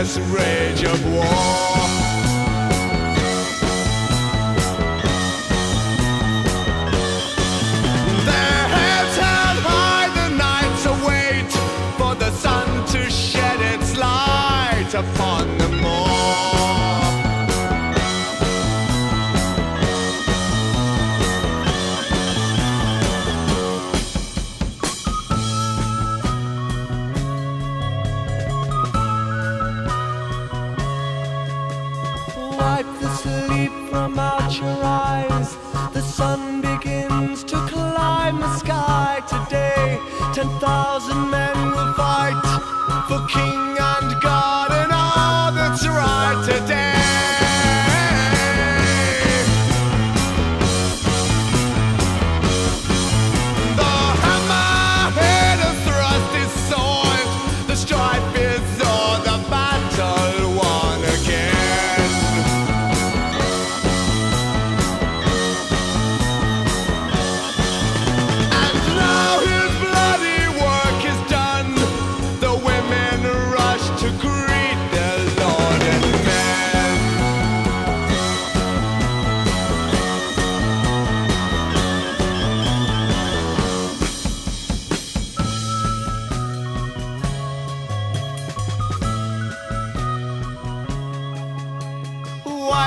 endless rage of war. from out your eyes. The sun begins to climb the sky today. Ten thousand men will fight for King.